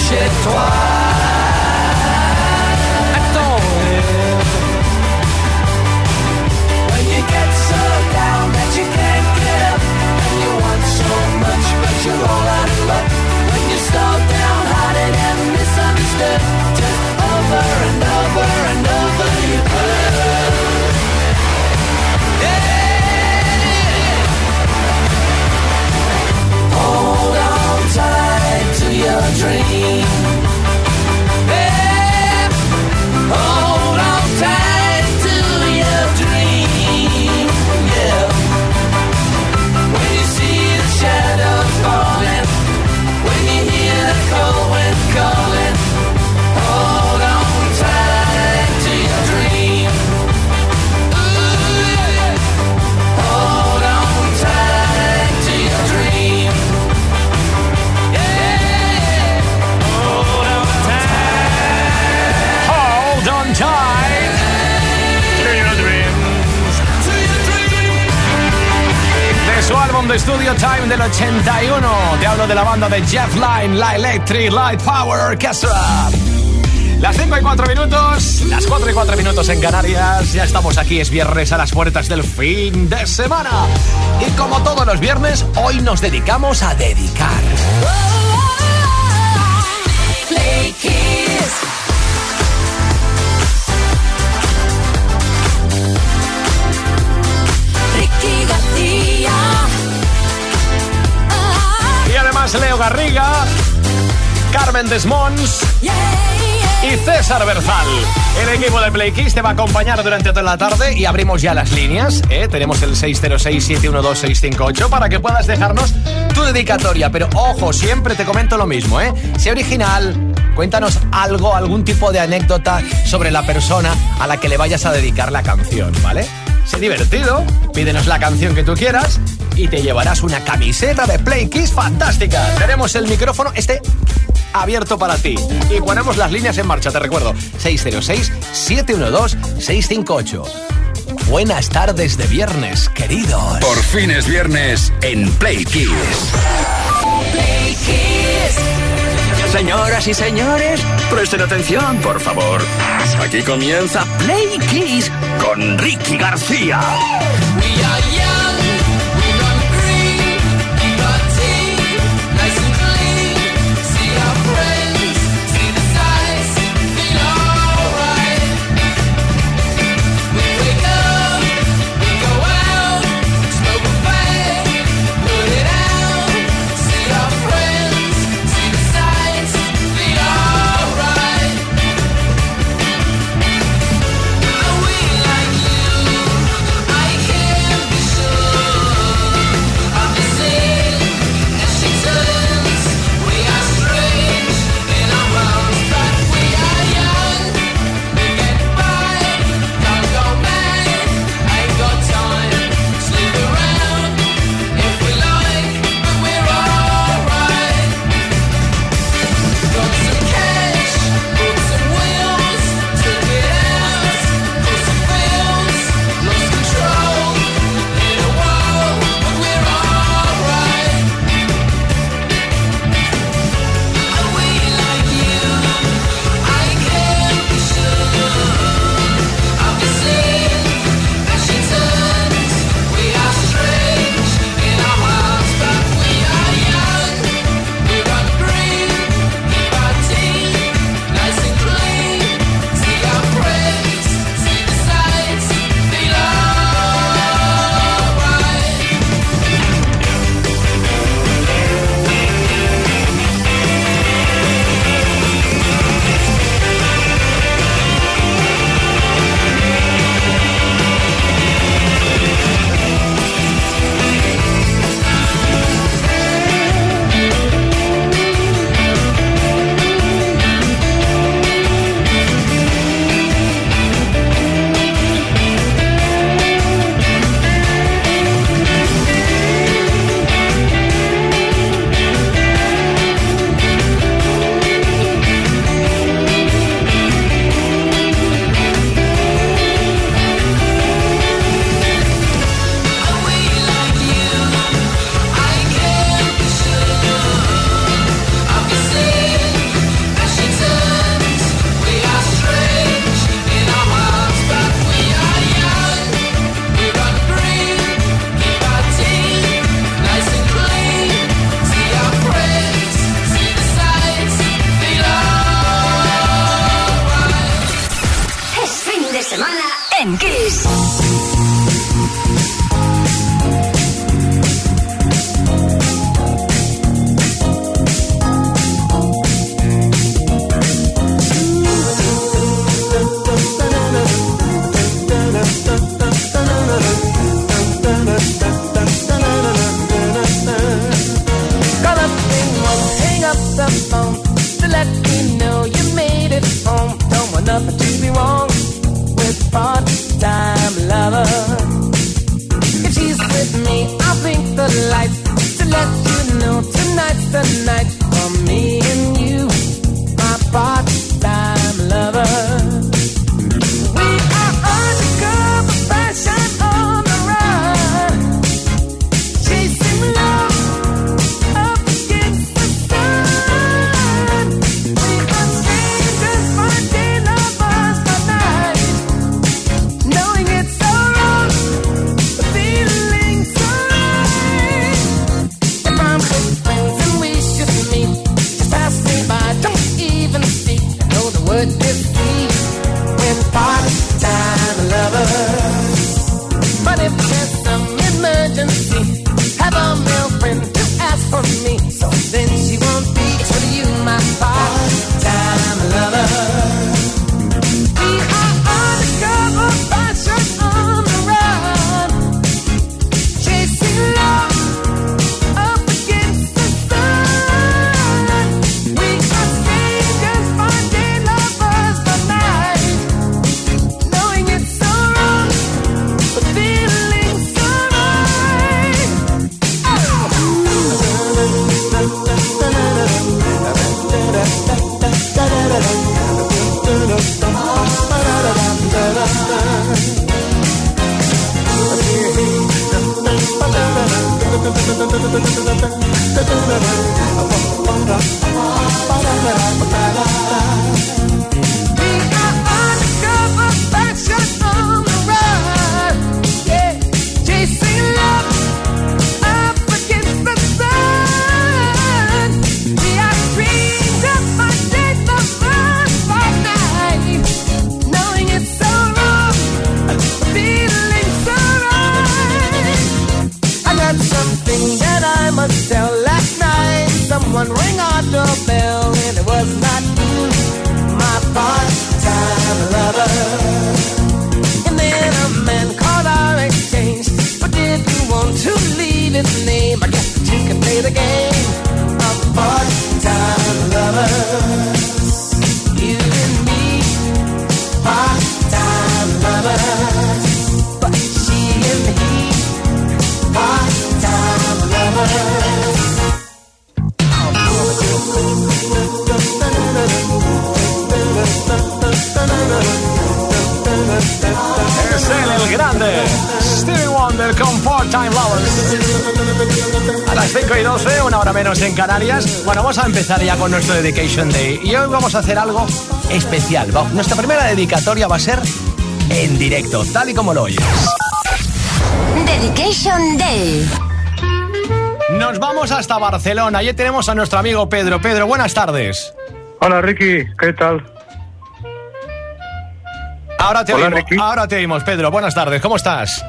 chez toi. De Studio Time del 81. Te hablo de la banda de Jeff Lynne, la Electric Light Power Orchestra. Las 5 y 4 minutos, las 4 y 4 minutos en Canarias. Ya estamos aquí, es viernes a las puertas del fin de semana. Y como todos los viernes, hoy nos dedicamos a dedicar. Leo Garriga, Carmen Desmons y César Berzal. El equipo de Play Kiss te va a acompañar durante toda la tarde y abrimos ya las líneas. ¿eh? Tenemos el 606-712-658 para que puedas dejarnos tu dedicatoria. Pero ojo, siempre te comento lo mismo, ¿eh? Sé original, cuéntanos algo, algún tipo de anécdota sobre la persona a la que le vayas a dedicar la canción, ¿vale? Sé divertido, pídenos la canción que tú quieras y te llevarás una camiseta de Play Kiss fantástica. Tenemos el micrófono este abierto para ti y ponemos las líneas en marcha, te recuerdo, 606-712-658. Buenas tardes de viernes, queridos. Por fin es viernes en Play Kiss. Play Kiss. Señoras y señores, presten atención, por favor. Aquí comienza Play Kiss con Ricky García. The bell. En Canarias. Bueno, vamos a empezar ya con nuestro Dedication Day. Y hoy vamos a hacer algo especial. Nuestra primera dedicatoria va a ser en directo, tal y como lo oyes. Dedication Day. Nos vamos hasta Barcelona. Allí tenemos a nuestro amigo Pedro. Pedro, buenas tardes. Hola Ricky, ¿qué tal? Ahora te oímos, ahora te oímos, Pedro. Buenas tardes, ¿cómo estás?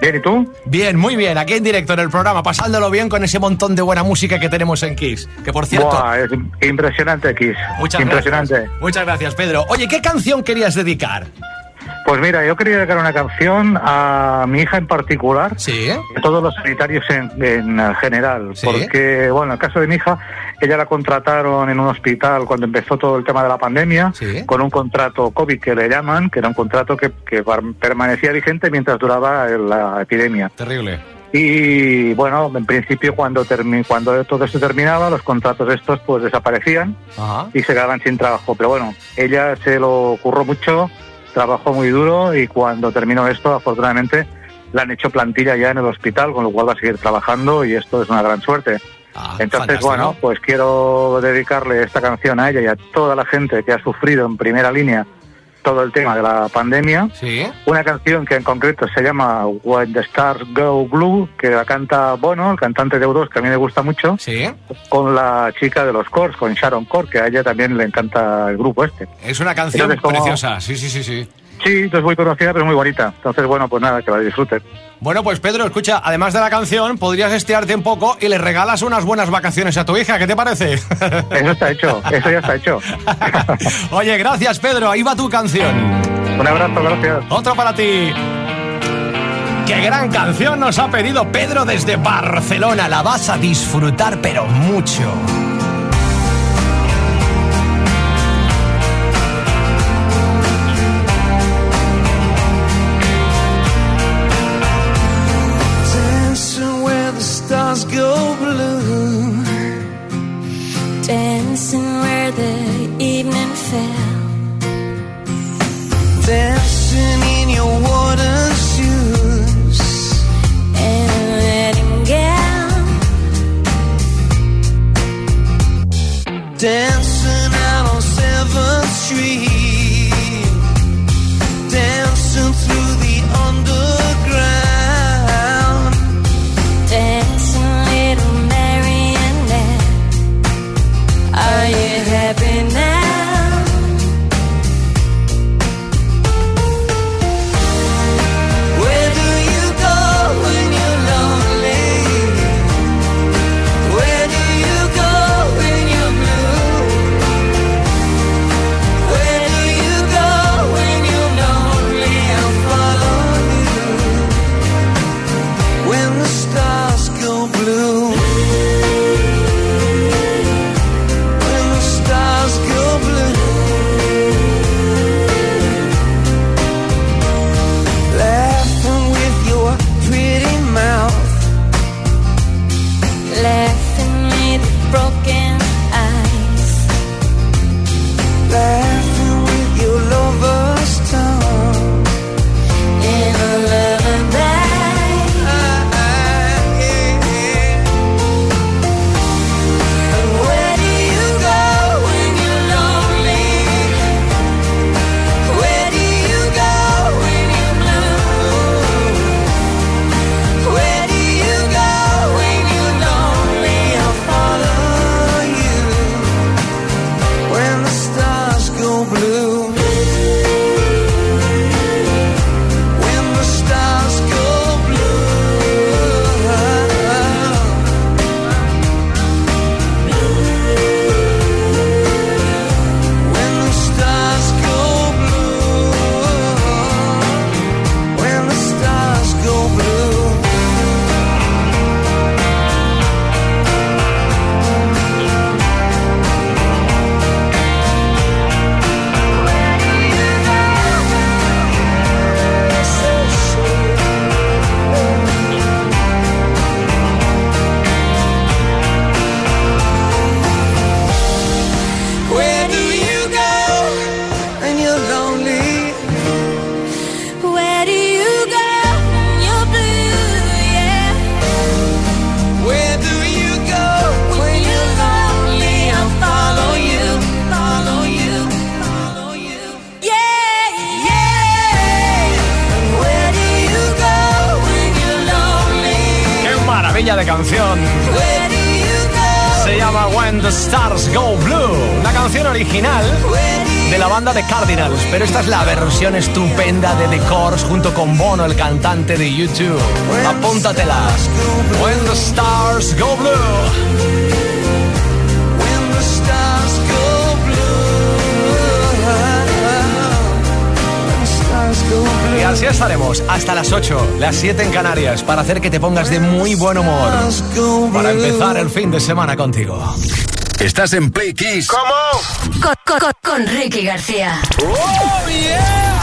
Bien, ¿y tú? Bien, muy bien. Aquí en directo en el programa, pasándolo bien con ese montón de buena música que tenemos en Kiss. Que por cierto. es impresionante Kiss. Muchas impresionante. Gracias. Muchas gracias, Pedro. Oye, ¿qué canción querías dedicar? Pues mira, yo quería dedicar una canción a mi hija en particular, sí. a todos los sanitarios en, general, porque, bueno, en el caso de mi hija, ella la contrataron en un hospital cuando empezó todo el tema de la pandemia, con un contrato COVID que le llaman, que era un contrato que, permanecía vigente mientras duraba la epidemia. Terrible. Y bueno, en principio cuando cuando todo esto terminaba, los contratos estos pues desaparecían y se quedaban sin trabajo. Pero bueno, ella se lo ocurrió mucho trabajó muy duro y cuando terminó esto, afortunadamente, la han hecho plantilla ya en el hospital, con lo cual va a seguir trabajando y esto es una gran suerte. Ah, Entonces, bueno, pues quiero dedicarle esta canción a ella y a toda la gente que ha sufrido en primera línea todo el tema de la pandemia. ¿Sí? Una canción que en concreto se llama When the Stars Go Blue, que la canta Bono, el cantante de U2, que a mí me gusta mucho, ¿Sí? con la chica de los Cors, con Sharon Core, que a ella también le encanta el grupo este. Es una canción preciosa, sí, sí, sí, sí. Sí, es muy conocida, pero muy bonita. Entonces, bueno, pues nada, que la disfruten. Bueno, pues Pedro, escucha, además de la canción, podrías estirarte un poco y le regalas unas buenas vacaciones a tu hija, ¿qué te parece? Eso está hecho, eso ya está hecho. Oye, gracias Pedro, ahí va tu canción. Un abrazo, gracias. Otro para ti. ¡Qué gran canción nos ha pedido Pedro desde Barcelona! La vas a disfrutar, pero mucho. myself. Then versión estupenda de The junto con Bono, el cantante de YouTube. Apúntatelas. When the stars go blue. Y así estaremos hasta las 8, las 7 en Canarias, para hacer que te pongas de muy buen humor para empezar el fin de semana contigo. Estás en Play Kiss. ¿Cómo? Con, con, con Ricky García. ¡Oh, yeah!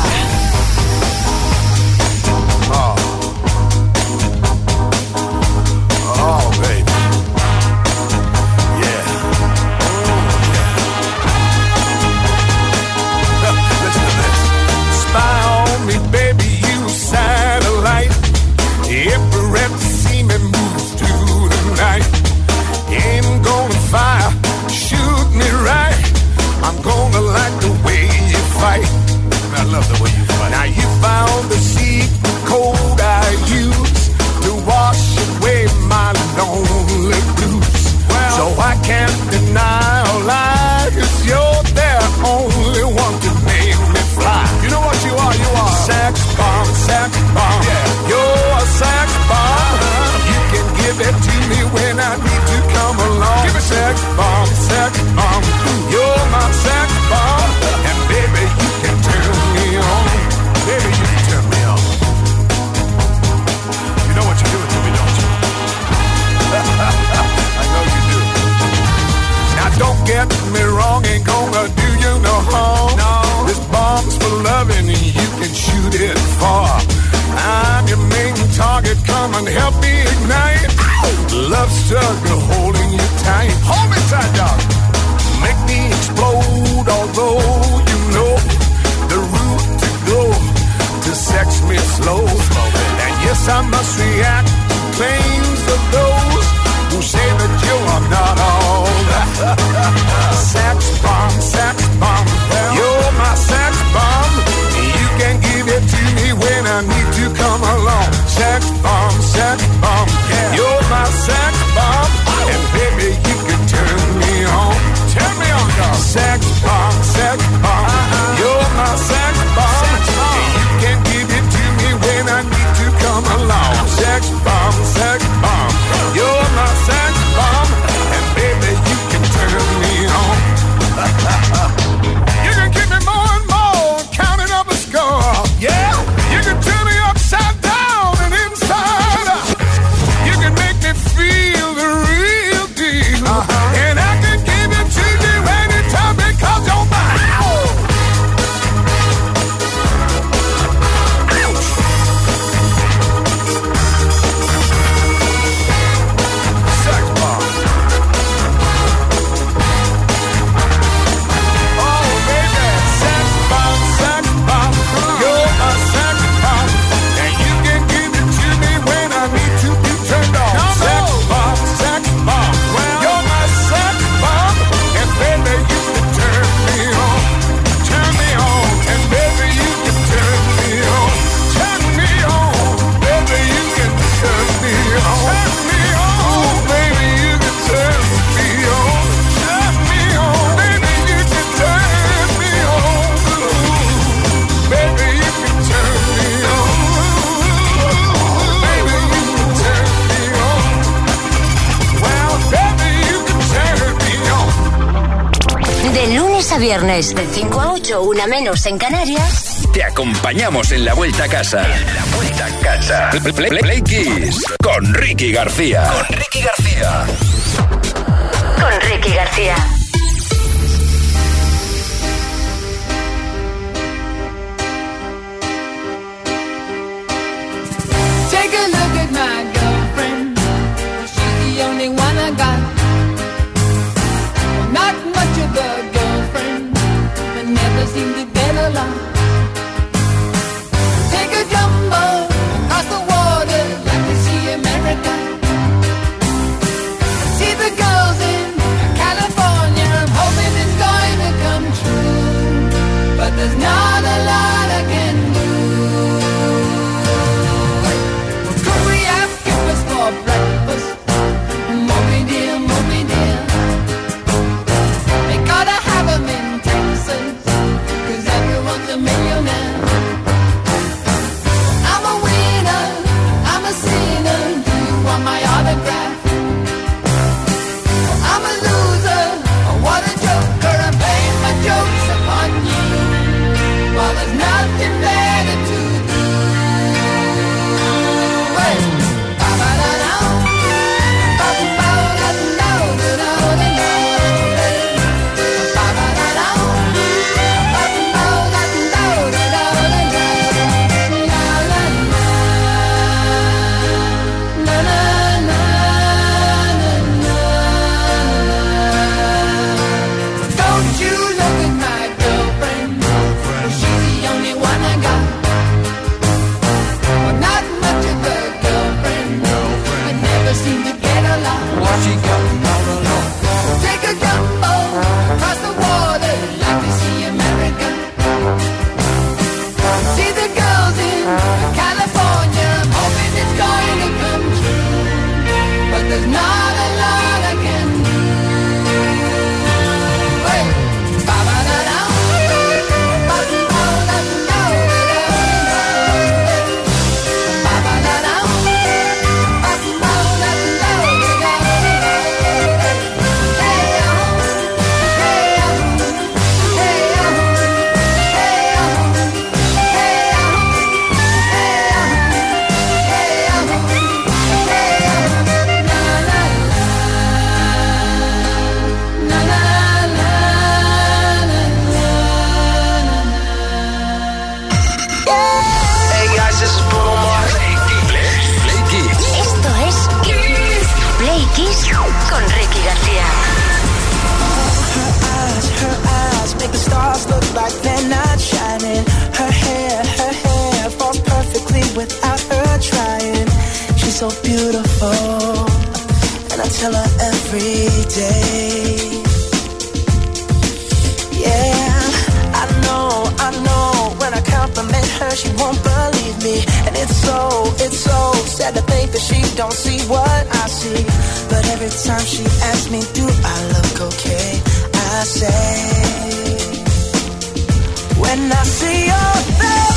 viernes de 5 a 8, una menos en Canarias, te acompañamos en la vuelta a casa. La vuelta a casa. Play, play Kiss con Ricky García. Con Ricky García. Con Ricky García. Don't see what I see. But every time she asks me, do I look okay? I say, when I see your face,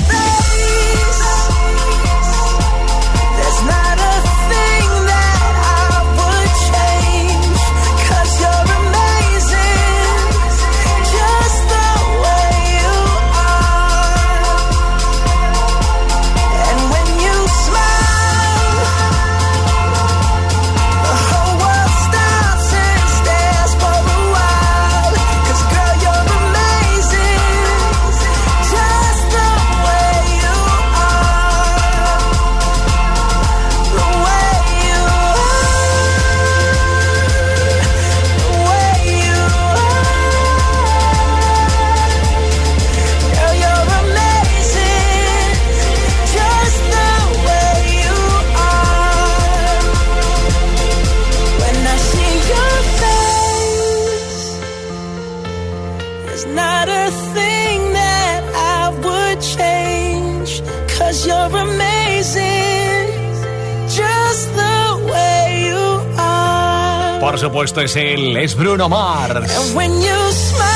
Por supuesto es él, es Bruno Mars. And when you smile,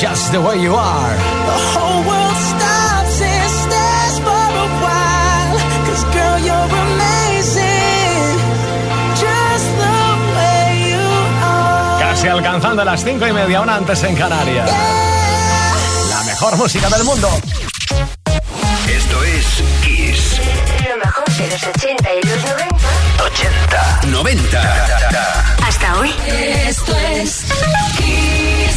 Just the way you are. the whole world stops and stares for a while. Cause girl, you're amazing, just the way you are. Casi alcanzando las cinco y media, una antes en Canarias. La mejor música del mundo. Esto es Kiss. Lo mejor de los 80 y los 90. 80, 90. Hasta hoy. Esto es Kiss.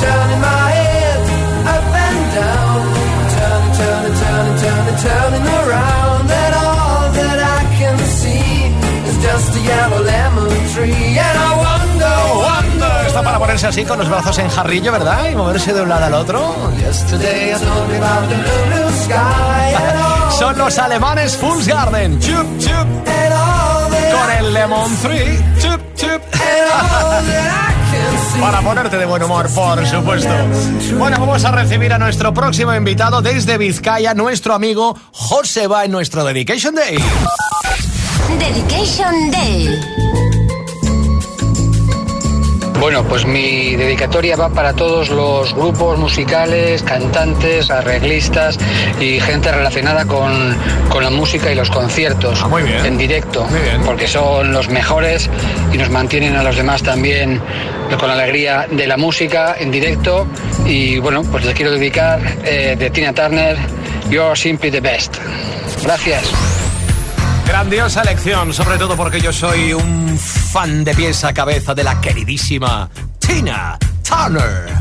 I'm turning my head up and down, I'm turning, turning, turning, turning, turning around, and all that I can see is just a yellow lemon tree, and I wonder, wonder. Está para ponerse así con los brazos en jarrillo, ¿verdad? Y moverse de un lado al otro. Yesterday you told me about the blue, blue sky, and all Son los alemanes Fools Garden. Chup, chup. Con el Lemon Tree. Chup, chup. Para ponerte de buen humor, por supuesto. Bueno, vamos a recibir a nuestro próximo invitado desde Vizcaya, nuestro amigo José Va en nuestro Dedication Day. Dedication Day. Bueno, pues mi dedicatoria va para todos los grupos musicales, cantantes, arreglistas y gente relacionada con, con la música y los conciertos Ah, muy bien. en directo, Muy bien. porque son los mejores y nos mantienen a los demás también con la alegría de la música en directo. Y bueno, pues les quiero dedicar eh, de Tina Turner, You're Simply the Best. Gracias. Grandiosa elección, sobre todo porque yo soy un fan de pies a cabeza de la queridísima Tina Turner.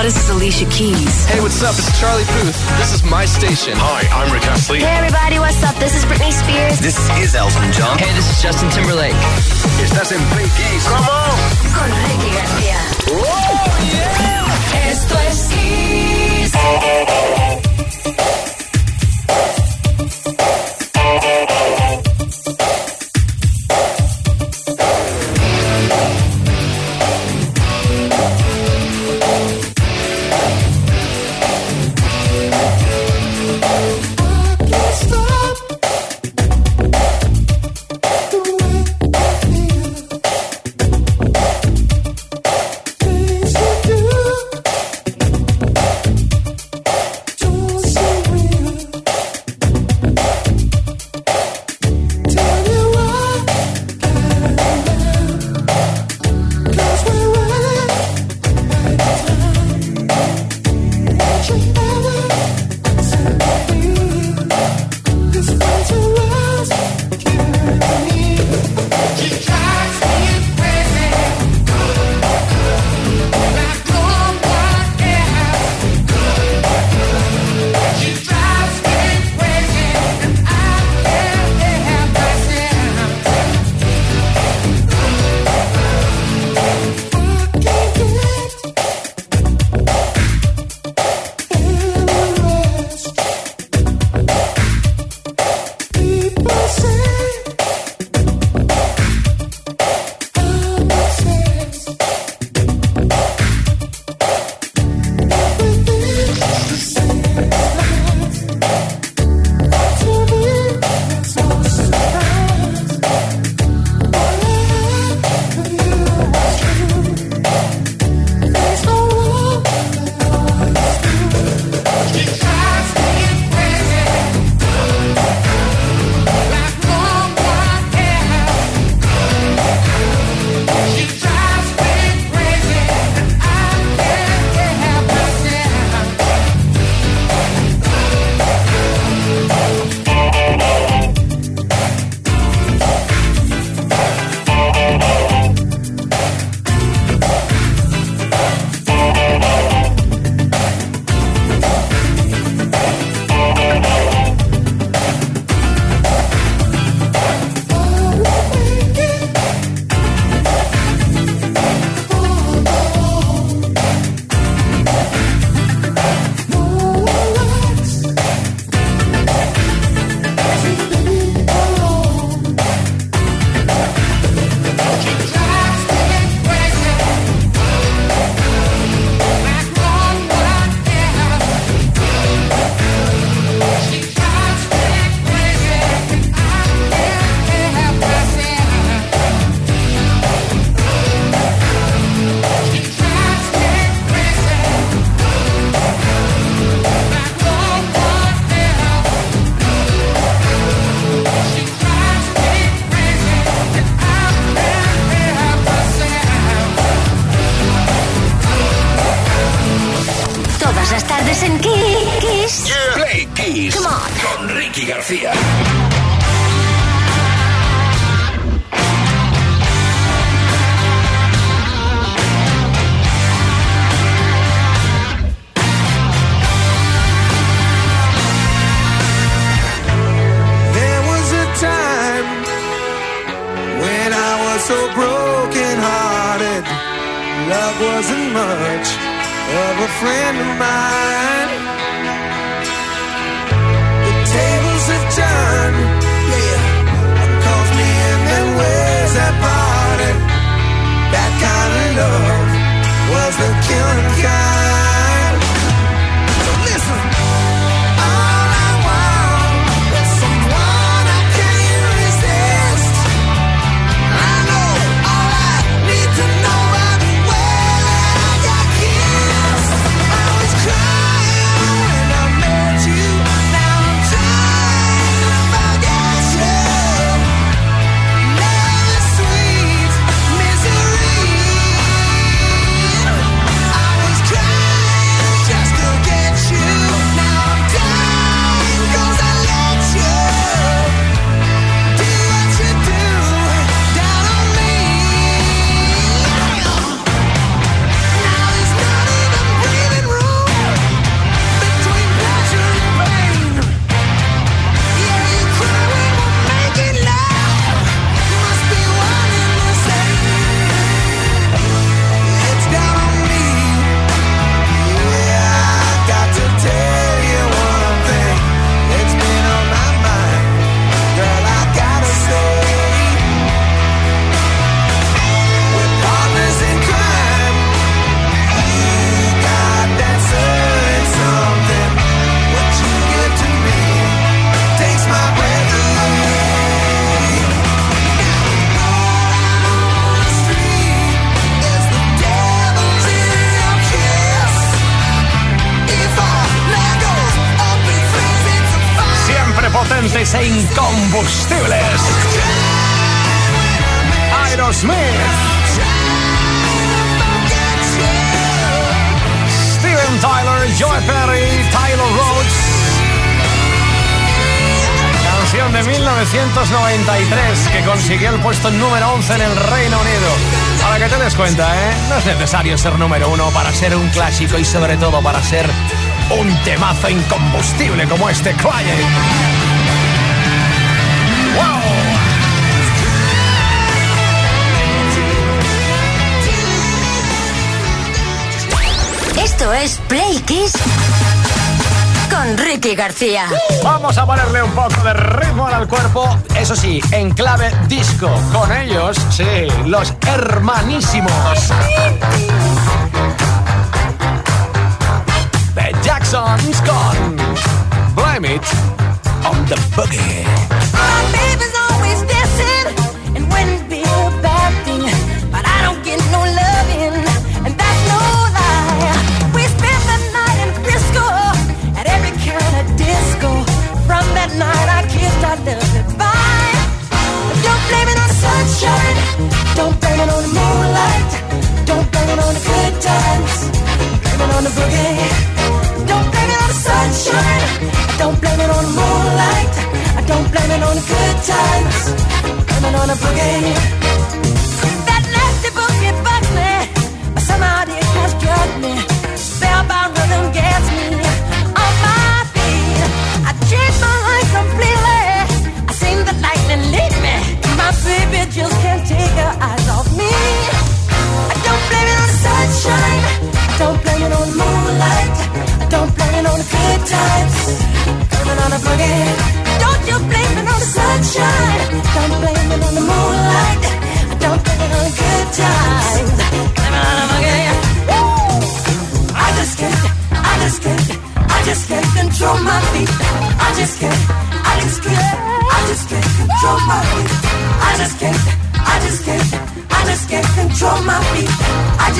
This is Alicia Keys. Hey, what's up? It's Charlie Puth. This is my station. Hi, I'm Rick Astley. Hey, everybody, what's up? This is Britney Spears. This is Elton John. Hey, this is Justin Timberlake. It's en Play Kiss. Con Ricky García. Oh, yeah. Esto es necesario ser número uno para ser un clásico y sobre todo para ser un temazo incombustible como este. ¡Wow! Esto es Play Kiss con Ricky García. Vamos a ponerle un poco de ritmo al cuerpo, eso sí, en clave disco. Con ellos, sí, los hermanísimos. The Jacksons con Blame It on the Boogie. My baby's always dancing, blame it on the moonlight, don't blame it on the good times, blame it on the boogie. Don't blame it on the sunshine. I don't blame it on the moonlight. I don't blame it on the good times. Blame it on the boogie. That nasty boogie bugs me. But somehow it has struck me. Spellbound rhythm gets me on my feet. I changed my life completely. I seen the lightning lead me. My baby just can't take her eyes Don't blame it on the moonlight. Don't blame it on the good times. On. Don't you blame it on the sunshine. Don't blame it on the moonlight. Don't blame it on the good times. On! I just can't. I just can't. I just can't control my feet. I just can't. I just can't. I just can't control my feet. I just can't. I just can't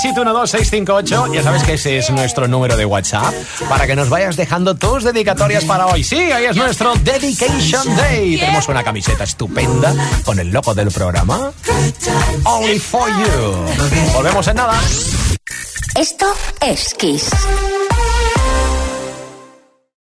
6712658. Ya sabes que ese es nuestro número de WhatsApp para que nos vayas dejando tus dedicatorias para hoy. Sí, hoy es nuestro Dedication Day. Tenemos una camiseta estupenda con el logo del programa. Only for you. Volvemos en nada. Esto es Kiss.